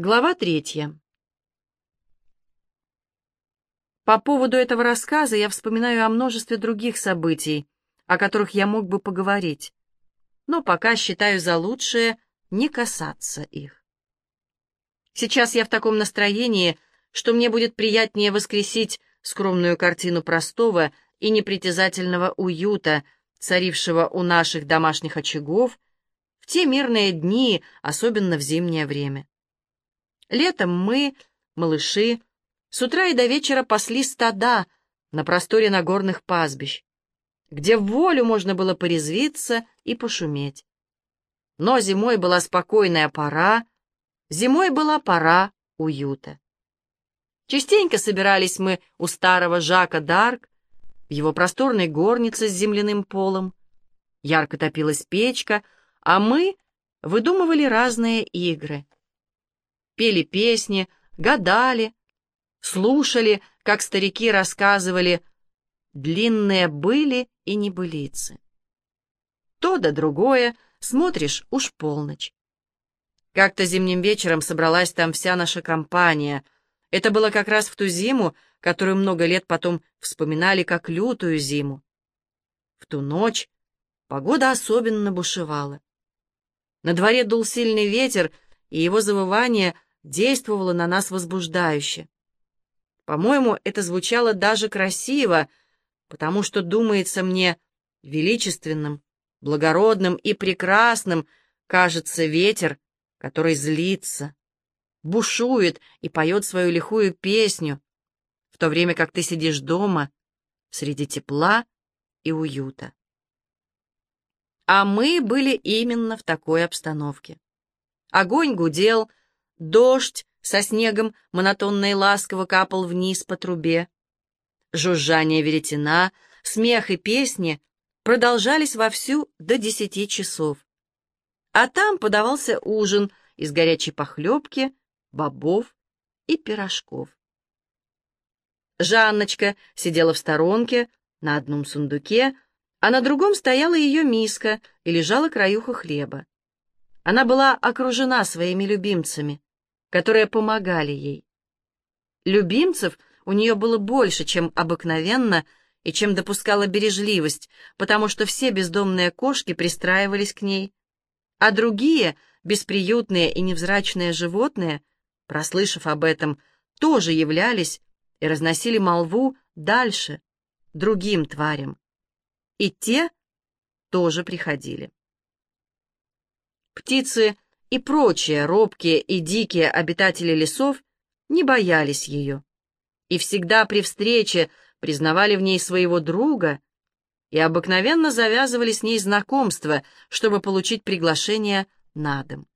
Глава третья. По поводу этого рассказа я вспоминаю о множестве других событий, о которых я мог бы поговорить, но пока считаю за лучшее не касаться их. Сейчас я в таком настроении, что мне будет приятнее воскресить скромную картину простого и непритязательного уюта, царившего у наших домашних очагов, в те мирные дни, особенно в зимнее время. Летом мы, малыши, с утра и до вечера пасли стада на просторе нагорных пастбищ, где в волю можно было порезвиться и пошуметь. Но зимой была спокойная пора, зимой была пора уюта. Частенько собирались мы у старого Жака Дарк в его просторной горнице с земляным полом. Ярко топилась печка, а мы выдумывали разные игры — пели песни, гадали, слушали, как старики рассказывали длинные были и небылицы. То да другое, смотришь, уж полночь. Как-то зимним вечером собралась там вся наша компания. Это было как раз в ту зиму, которую много лет потом вспоминали как лютую зиму. В ту ночь погода особенно бушевала. На дворе дул сильный ветер, и его завывание — действовало на нас возбуждающе. По-моему, это звучало даже красиво, потому что, думается мне, величественным, благородным и прекрасным кажется ветер, который злится, бушует и поет свою лихую песню, в то время как ты сидишь дома среди тепла и уюта. А мы были именно в такой обстановке. Огонь гудел, Дождь со снегом монотонно и ласково капал вниз по трубе. Жужжание веретена, смех и песни продолжались вовсю до десяти часов. А там подавался ужин из горячей похлебки, бобов и пирожков. Жанночка сидела в сторонке на одном сундуке, а на другом стояла ее миска и лежала краюха хлеба. Она была окружена своими любимцами которые помогали ей. Любимцев у нее было больше, чем обыкновенно и чем допускала бережливость, потому что все бездомные кошки пристраивались к ней, а другие, бесприютные и невзрачные животные, прослышав об этом, тоже являлись и разносили молву дальше, другим тварям. И те тоже приходили. Птицы и прочие робкие и дикие обитатели лесов не боялись ее и всегда при встрече признавали в ней своего друга и обыкновенно завязывали с ней знакомство, чтобы получить приглашение на дом.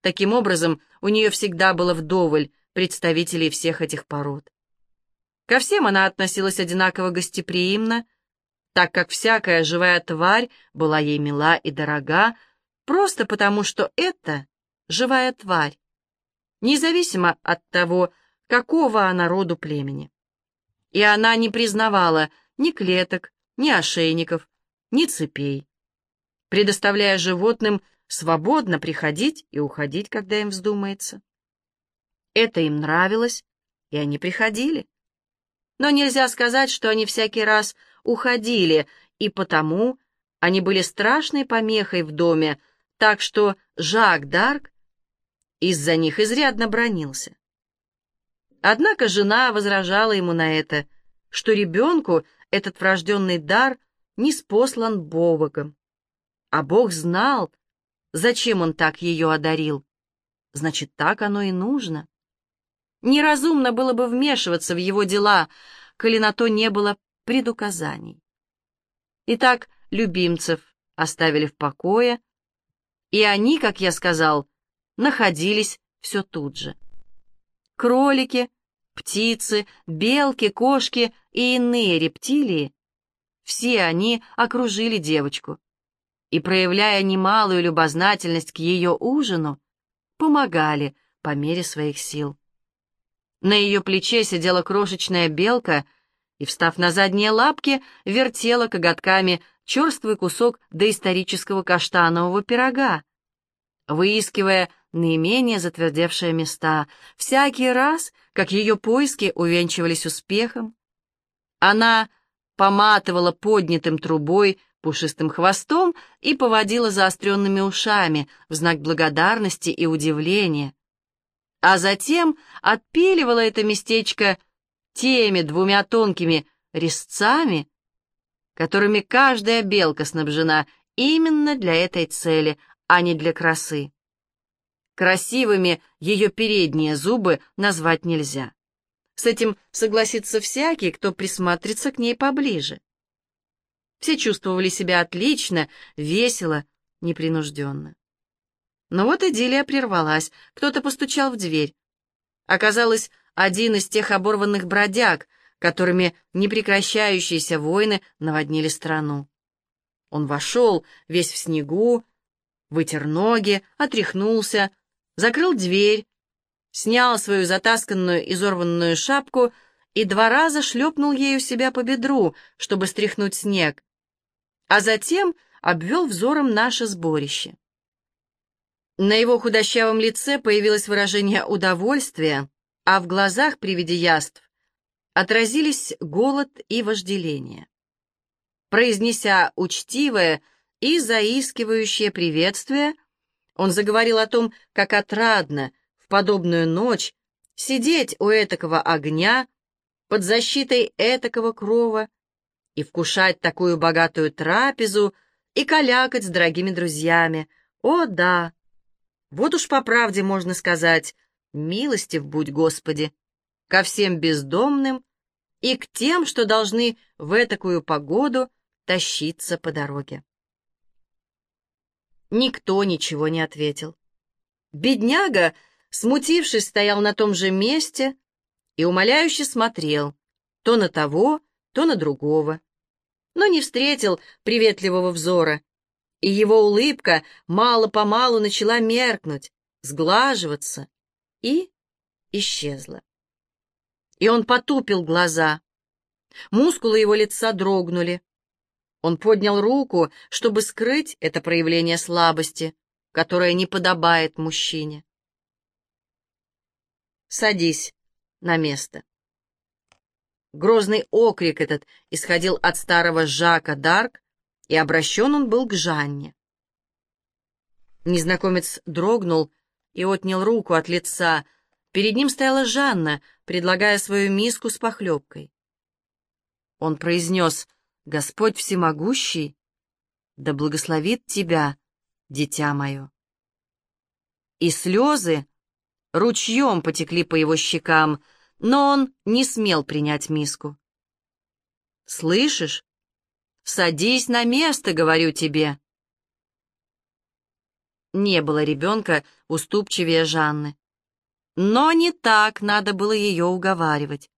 Таким образом, у нее всегда было вдоволь представителей всех этих пород. Ко всем она относилась одинаково гостеприимно, так как всякая живая тварь была ей мила и дорога, Просто потому, что это живая тварь, независимо от того, какого она роду племени. И она не признавала ни клеток, ни ошейников, ни цепей, предоставляя животным свободно приходить и уходить, когда им вздумается. Это им нравилось, и они приходили. Но нельзя сказать, что они всякий раз уходили, и потому они были страшной помехой в доме, так что Жак Дарк из-за них изрядно бронился. Однако жена возражала ему на это, что ребенку этот врожденный дар не спослан Богом, а Бог знал, зачем он так ее одарил. Значит, так оно и нужно. Неразумно было бы вмешиваться в его дела, коли на то не было предуказаний. Итак, любимцев оставили в покое, и они, как я сказал, находились все тут же. Кролики, птицы, белки, кошки и иные рептилии, все они окружили девочку и, проявляя немалую любознательность к ее ужину, помогали по мере своих сил. На ее плече сидела крошечная белка и, встав на задние лапки, вертела коготками черствый кусок доисторического каштанового пирога, выискивая наименее затвердевшие места, всякий раз, как ее поиски увенчивались успехом. Она поматывала поднятым трубой пушистым хвостом и поводила заостренными ушами в знак благодарности и удивления. А затем отпиливала это местечко теми двумя тонкими резцами, которыми каждая белка снабжена именно для этой цели, а не для красы. Красивыми ее передние зубы назвать нельзя. С этим согласится всякий, кто присмотрится к ней поближе. Все чувствовали себя отлично, весело, непринужденно. Но вот идиллия прервалась, кто-то постучал в дверь. Оказалось, один из тех оборванных бродяг, которыми непрекращающиеся войны наводнили страну. Он вошел, весь в снегу, вытер ноги, отряхнулся, закрыл дверь, снял свою затасканную изорванную шапку и два раза шлепнул ею себя по бедру, чтобы стряхнуть снег, а затем обвел взором наше сборище. На его худощавом лице появилось выражение удовольствия, а в глазах при виде яств отразились голод и вожделение. Произнеся учтивое и заискивающее приветствие, он заговорил о том, как отрадно в подобную ночь сидеть у этакого огня под защитой этакого крова и вкушать такую богатую трапезу и калякать с дорогими друзьями. О, да! Вот уж по правде можно сказать, милостив будь, Господи, ко всем бездомным и к тем, что должны в этакую погоду тащиться по дороге. Никто ничего не ответил. Бедняга, смутившись, стоял на том же месте и умоляюще смотрел то на того, то на другого но не встретил приветливого взора, и его улыбка мало-помалу начала меркнуть, сглаживаться и исчезла. И он потупил глаза. Мускулы его лица дрогнули. Он поднял руку, чтобы скрыть это проявление слабости, которое не подобает мужчине. «Садись на место». Грозный окрик этот исходил от старого Жака Дарк, и обращен он был к Жанне. Незнакомец дрогнул и отнял руку от лица. Перед ним стояла Жанна, предлагая свою миску с похлебкой. Он произнес «Господь всемогущий, да благословит тебя, дитя мое». И слезы ручьем потекли по его щекам, но он не смел принять миску. «Слышишь? Садись на место, говорю тебе!» Не было ребенка уступчивее Жанны. Но не так надо было ее уговаривать.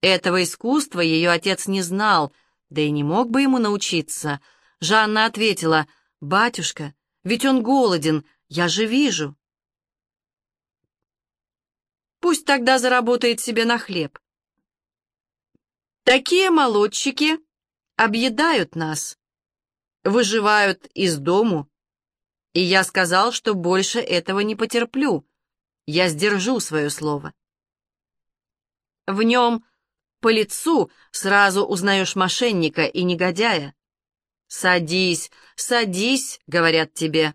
Этого искусства ее отец не знал, да и не мог бы ему научиться. Жанна ответила, «Батюшка, ведь он голоден, я же вижу». Пусть тогда заработает себе на хлеб. Такие молодчики объедают нас, выживают из дому, и я сказал, что больше этого не потерплю. Я сдержу свое слово. В нем по лицу сразу узнаешь мошенника и негодяя. «Садись, садись», — говорят тебе.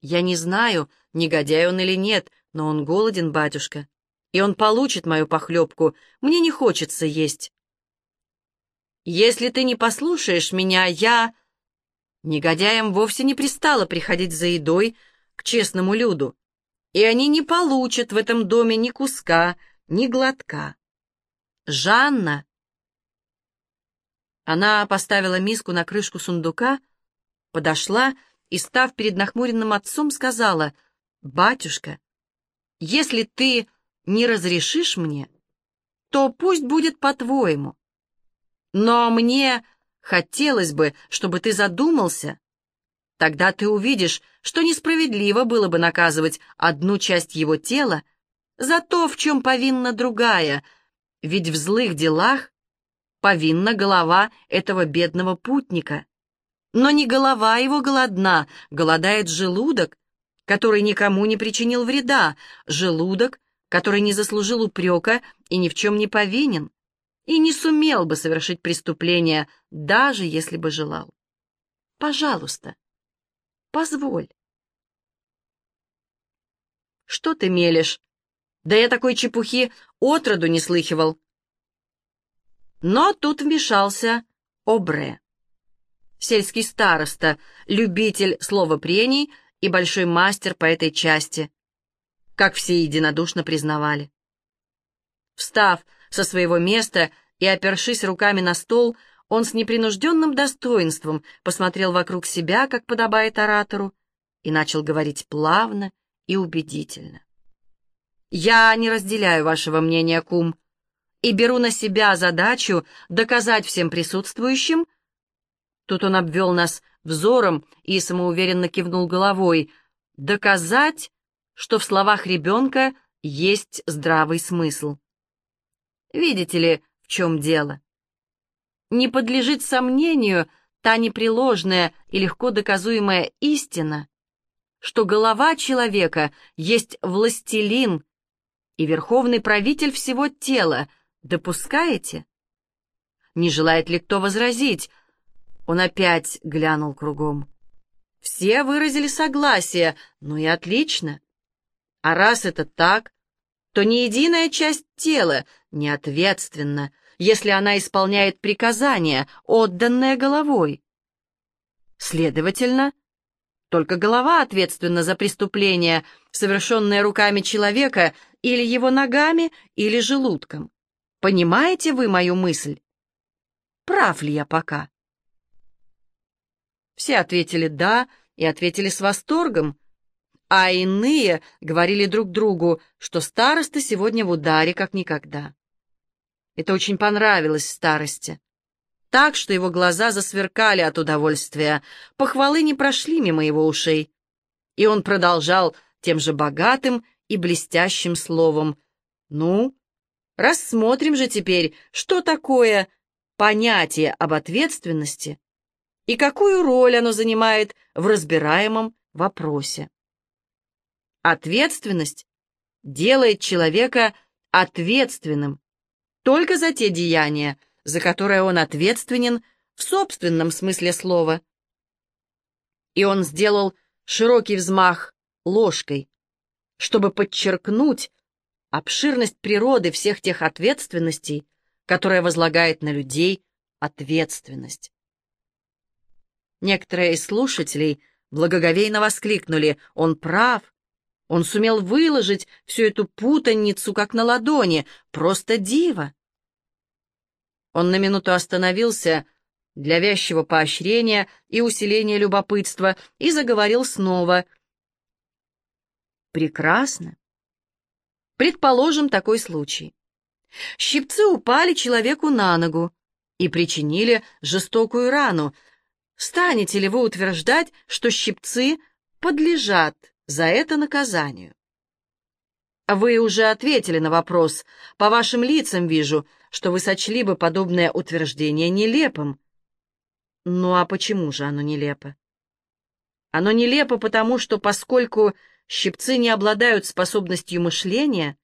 Я не знаю, негодяй он или нет, но он голоден, батюшка, и он получит мою похлебку. Мне не хочется есть. Если ты не послушаешь меня, я... Негодяям вовсе не пристало приходить за едой к честному люду, и они не получат в этом доме ни куска, ни глотка. Жанна... Она поставила миску на крышку сундука, подошла и, став перед нахмуренным отцом, сказала, «Батюшка, если ты не разрешишь мне, то пусть будет по-твоему. Но мне хотелось бы, чтобы ты задумался. Тогда ты увидишь, что несправедливо было бы наказывать одну часть его тела за то, в чем повинна другая, ведь в злых делах повинна голова этого бедного путника. Но не голова его голодна, голодает желудок, который никому не причинил вреда, желудок, который не заслужил упрека и ни в чем не повинен, и не сумел бы совершить преступление, даже если бы желал. Пожалуйста, позволь. Что ты мелешь? Да я такой чепухи отроду не слыхивал. Но тут вмешался Обре сельский староста, любитель словопрений и большой мастер по этой части, как все единодушно признавали. Встав со своего места и опершись руками на стол, он с непринужденным достоинством посмотрел вокруг себя, как подобает оратору, и начал говорить плавно и убедительно. «Я не разделяю вашего мнения, кум, и беру на себя задачу доказать всем присутствующим, Тут он обвел нас взором и самоуверенно кивнул головой. Доказать, что в словах ребенка есть здравый смысл. Видите ли, в чем дело? Не подлежит сомнению та непреложная и легко доказуемая истина, что голова человека есть властелин и верховный правитель всего тела. Допускаете? Не желает ли кто возразить? Он опять глянул кругом. Все выразили согласие, ну и отлично. А раз это так, то ни единая часть тела не ответственна, если она исполняет приказания, отданное головой. Следовательно, только голова ответственна за преступление, совершенное руками человека или его ногами, или желудком. Понимаете вы мою мысль? Прав ли я пока? Все ответили «да» и ответили с восторгом, а иные говорили друг другу, что староста сегодня в ударе как никогда. Это очень понравилось старости. Так, что его глаза засверкали от удовольствия, похвалы не прошли мимо его ушей. И он продолжал тем же богатым и блестящим словом. «Ну, рассмотрим же теперь, что такое понятие об ответственности и какую роль оно занимает в разбираемом вопросе. Ответственность делает человека ответственным только за те деяния, за которые он ответственен в собственном смысле слова. И он сделал широкий взмах ложкой, чтобы подчеркнуть обширность природы всех тех ответственностей, которые возлагает на людей ответственность. Некоторые из слушателей благоговейно воскликнули «Он прав! Он сумел выложить всю эту путаницу, как на ладони! Просто диво!» Он на минуту остановился для вязчего поощрения и усиления любопытства и заговорил снова. «Прекрасно! Предположим такой случай. Щипцы упали человеку на ногу и причинили жестокую рану, станете ли вы утверждать, что щипцы подлежат за это наказанию? Вы уже ответили на вопрос. По вашим лицам вижу, что вы сочли бы подобное утверждение нелепым. Ну а почему же оно нелепо? Оно нелепо потому, что поскольку щипцы не обладают способностью мышления,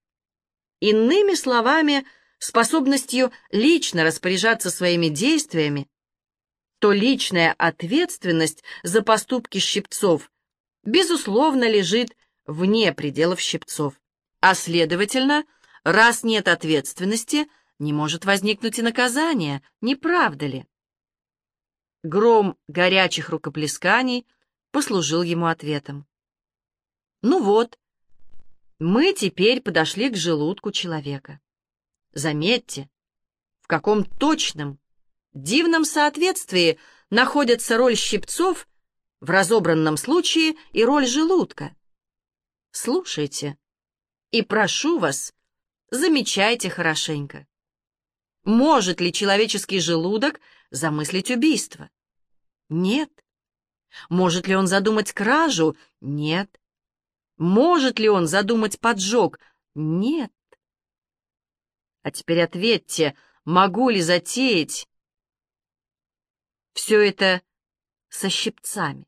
иными словами, способностью лично распоряжаться своими действиями, то личная ответственность за поступки щипцов, безусловно, лежит вне пределов щипцов. А следовательно, раз нет ответственности, не может возникнуть и наказание, не правда ли? Гром горячих рукоплесканий послужил ему ответом. Ну вот, мы теперь подошли к желудку человека. Заметьте, в каком точном, дивном соответствии находятся роль щипцов в разобранном случае и роль желудка. Слушайте и прошу вас, замечайте хорошенько. Может ли человеческий желудок замыслить убийство? Нет. Может ли он задумать кражу? Нет. Может ли он задумать поджог? Нет. А теперь ответьте, могу ли затеять все это со щипцами.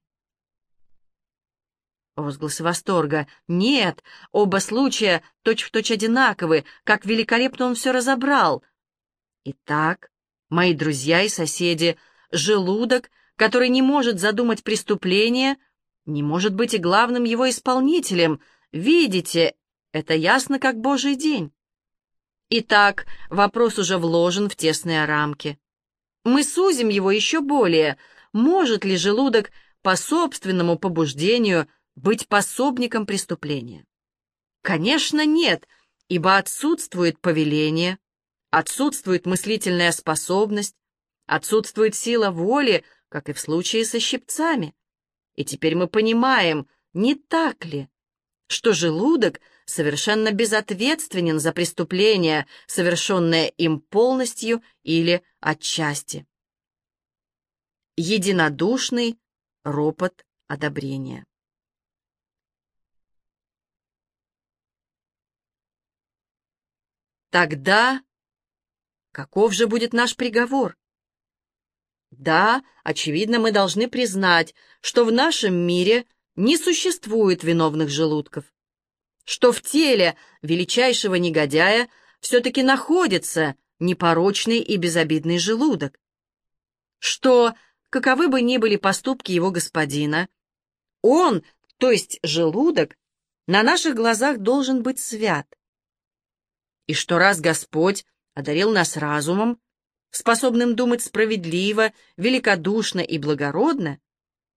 Возгласы восторга. Нет, оба случая точь-в-точь точь одинаковы, как великолепно он все разобрал. Итак, мои друзья и соседи, желудок, который не может задумать преступление, не может быть и главным его исполнителем. Видите, это ясно как божий день. Итак, вопрос уже вложен в тесные рамки. Мы сузим его еще более. Может ли желудок по собственному побуждению быть пособником преступления? Конечно, нет, ибо отсутствует повеление, отсутствует мыслительная способность, отсутствует сила воли, как и в случае со щипцами. И теперь мы понимаем, не так ли, что желудок совершенно безответственен за преступление, совершенное им полностью или отчасти. Единодушный ропот одобрения. Тогда каков же будет наш приговор? Да, очевидно, мы должны признать, что в нашем мире не существует виновных желудков, что в теле величайшего негодяя все-таки находится непорочный и безобидный желудок, что, каковы бы ни были поступки его господина, он, то есть желудок, на наших глазах должен быть свят, и что раз Господь одарил нас разумом, способным думать справедливо, великодушно и благородно,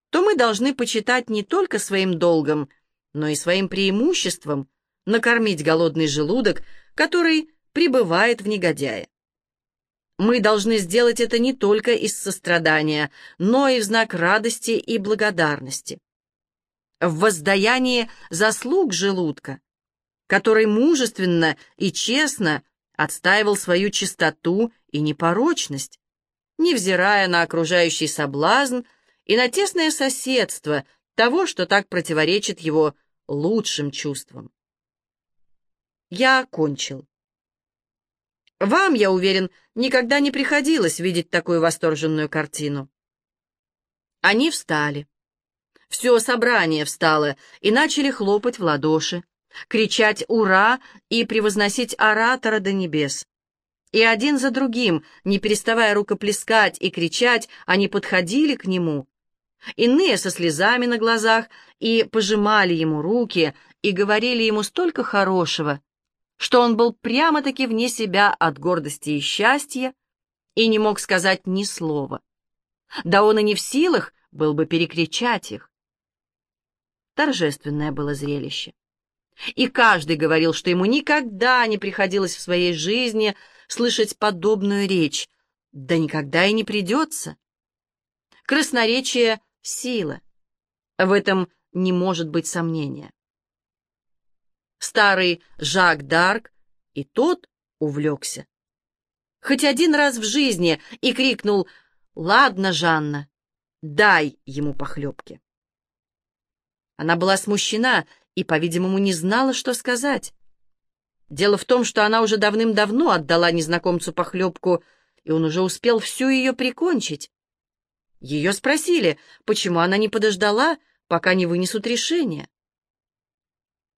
то мы должны почитать не только своим долгом, но и своим преимуществом накормить голодный желудок, который пребывает в негодяе. Мы должны сделать это не только из сострадания, но и в знак радости и благодарности. В воздаянии заслуг желудка, который мужественно и честно отстаивал свою чистоту и непорочность, невзирая на окружающий соблазн и на тесное соседство того, что так противоречит его лучшим чувствам. Я окончил. Вам, я уверен, никогда не приходилось видеть такую восторженную картину. Они встали. Все собрание встало и начали хлопать в ладоши кричать «Ура!» и превозносить оратора до небес. И один за другим, не переставая рукоплескать и кричать, они подходили к нему. Иные со слезами на глазах и пожимали ему руки и говорили ему столько хорошего, что он был прямо-таки вне себя от гордости и счастья и не мог сказать ни слова. Да он и не в силах был бы перекричать их. Торжественное было зрелище. И каждый говорил, что ему никогда не приходилось в своей жизни слышать подобную речь, да никогда и не придется. Красноречие — сила. В этом не может быть сомнения. Старый Жак Дарк и тот увлекся. Хоть один раз в жизни и крикнул «Ладно, Жанна, дай ему похлебки». Она была смущена и, по-видимому, не знала, что сказать. Дело в том, что она уже давным-давно отдала незнакомцу похлебку, и он уже успел всю ее прикончить. Ее спросили, почему она не подождала, пока не вынесут решение.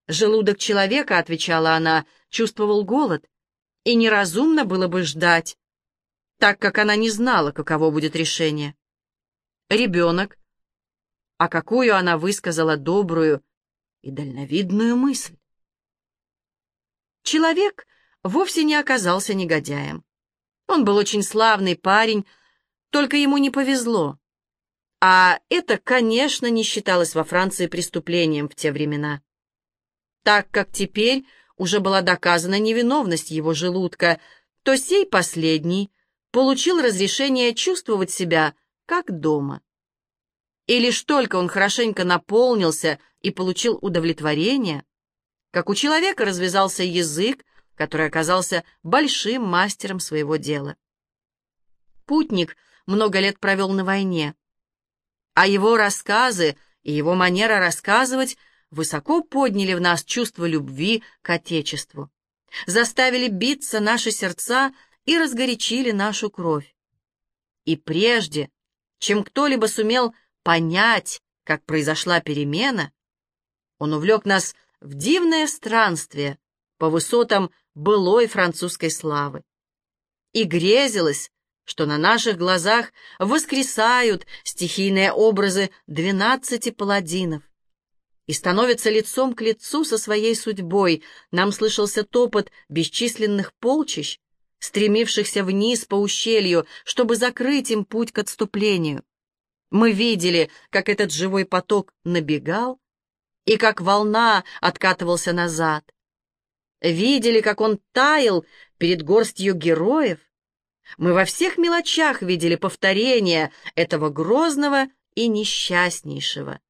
«Желудок человека», — отвечала она, — чувствовал голод, и неразумно было бы ждать, так как она не знала, каково будет решение. Ребенок, а какую она высказала добрую, и дальновидную мысль. Человек вовсе не оказался негодяем. Он был очень славный парень, только ему не повезло. А это, конечно, не считалось во Франции преступлением в те времена. Так как теперь уже была доказана невиновность его желудка, то сей последний получил разрешение чувствовать себя как дома. И лишь только он хорошенько наполнился и получил удовлетворение, как у человека развязался язык, который оказался большим мастером своего дела. Путник много лет провел на войне, а его рассказы и его манера рассказывать высоко подняли в нас чувство любви к Отечеству, заставили биться наши сердца и разгорячили нашу кровь. И прежде, чем кто-либо сумел понять, как произошла перемена, он увлек нас в дивное странствие по высотам былой французской славы. И грезилось, что на наших глазах воскресают стихийные образы двенадцати паладинов и становятся лицом к лицу со своей судьбой. Нам слышался топот бесчисленных полчищ, стремившихся вниз по ущелью, чтобы закрыть им путь к отступлению. Мы видели, как этот живой поток набегал и как волна откатывался назад. Видели, как он таял перед горстью героев, мы во всех мелочах видели повторение этого грозного и несчастнейшего,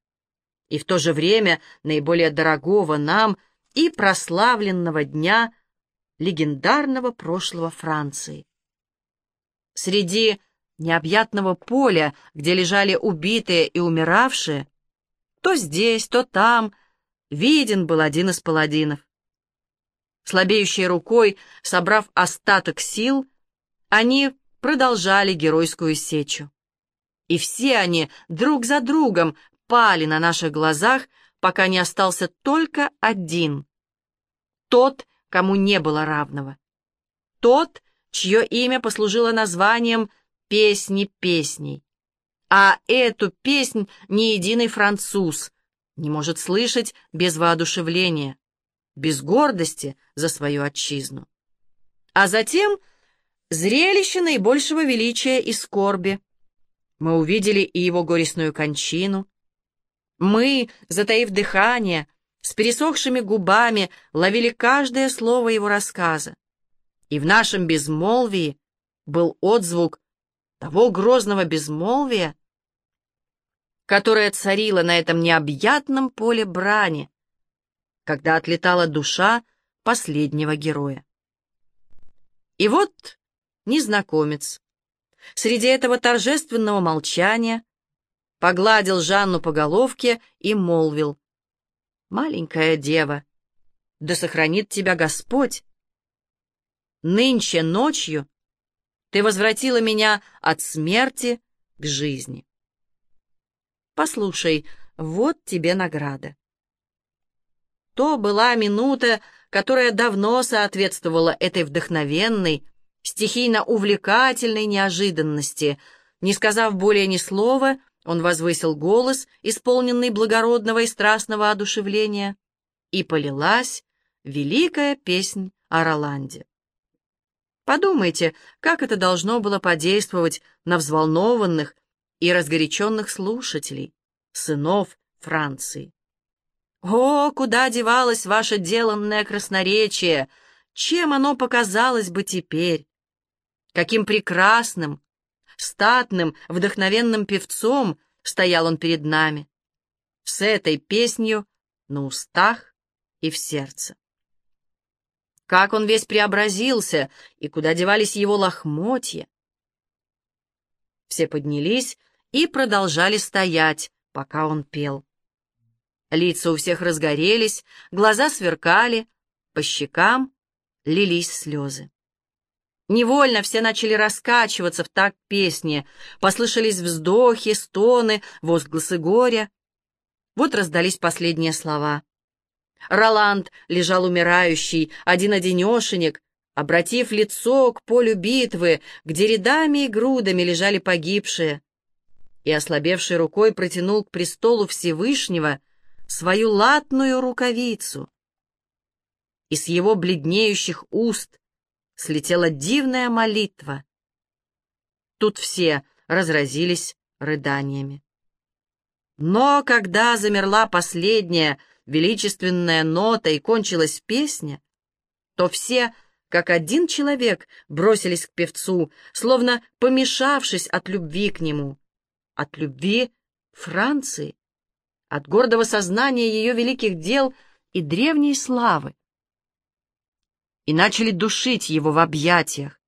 и в то же время наиболее дорогого нам и прославленного дня легендарного прошлого Франции. Среди необъятного поля, где лежали убитые и умиравшие, то здесь, то там виден был один из паладинов. Слабеющей рукой, собрав остаток сил, они продолжали геройскую сечу. И все они друг за другом пали на наших глазах, пока не остался только один. Тот, кому не было равного. Тот, чье имя послужило названием «Песни песней». А эту песнь ни единый француз не может слышать без воодушевления, без гордости за свою отчизну. А затем зрелище наибольшего величия и скорби. Мы увидели и его горестную кончину. Мы, затаив дыхание, с пересохшими губами ловили каждое слово его рассказа. И в нашем безмолвии был отзвук того грозного безмолвия, которое царило на этом необъятном поле брани, когда отлетала душа последнего героя. И вот незнакомец. Среди этого торжественного молчания погладил Жанну по головке и молвил. «Маленькая дева, да сохранит тебя Господь! Нынче ночью ты возвратила меня от смерти к жизни. Послушай, вот тебе награда». То была минута, которая давно соответствовала этой вдохновенной, стихийно увлекательной неожиданности. Не сказав более ни слова, он возвысил голос, исполненный благородного и страстного одушевления, и полилась великая песнь о Роланде. Подумайте, как это должно было подействовать на взволнованных и разгоряченных слушателей, сынов Франции. О, куда девалось ваше деланное красноречие! Чем оно показалось бы теперь? Каким прекрасным, статным, вдохновенным певцом стоял он перед нами, с этой песнью на устах и в сердце. Как он весь преобразился, и куда девались его лохмотья. Все поднялись и продолжали стоять, пока он пел. Лица у всех разгорелись, глаза сверкали, по щекам лились слезы. Невольно все начали раскачиваться в такт песни, послышались вздохи, стоны, возгласы горя. Вот раздались последние слова. Роланд лежал умирающий, один-одинешенек, обратив лицо к полю битвы, где рядами и грудами лежали погибшие, и ослабевшей рукой протянул к престолу Всевышнего свою латную рукавицу. И с его бледнеющих уст слетела дивная молитва. Тут все разразились рыданиями. Но когда замерла последняя величественная нота и кончилась песня, то все, как один человек, бросились к певцу, словно помешавшись от любви к нему, от любви Франции, от гордого сознания ее великих дел и древней славы и начали душить его в объятиях.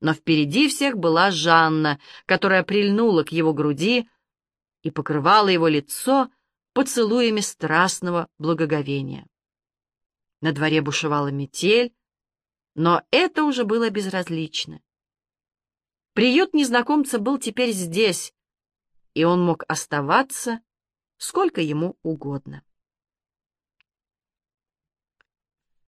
Но впереди всех была Жанна, которая прильнула к его груди и покрывала его лицо поцелуями страстного благоговения. На дворе бушевала метель, но это уже было безразлично. Приют незнакомца был теперь здесь, и он мог оставаться сколько ему угодно.